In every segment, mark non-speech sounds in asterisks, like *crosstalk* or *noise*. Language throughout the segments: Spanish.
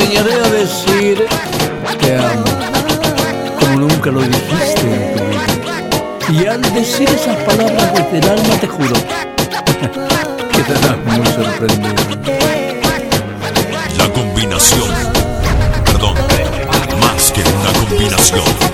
enseñaré a decir te amo, como nunca lo dijiste en tu vida. Y al decir esas palabras desde el alma te juro *laughs* que te das muy sorprendido. La combinación, perdón, más que una combinación.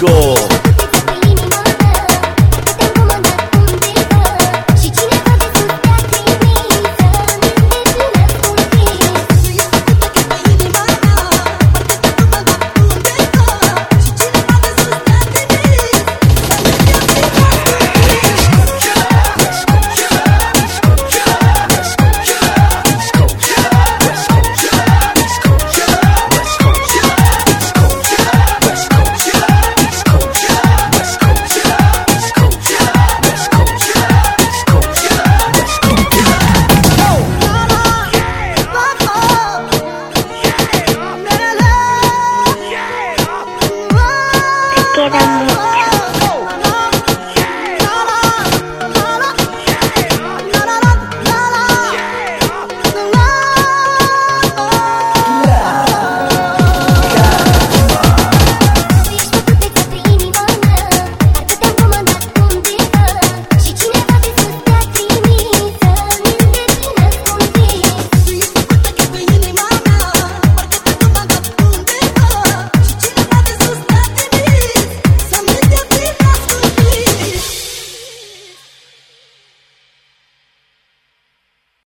go.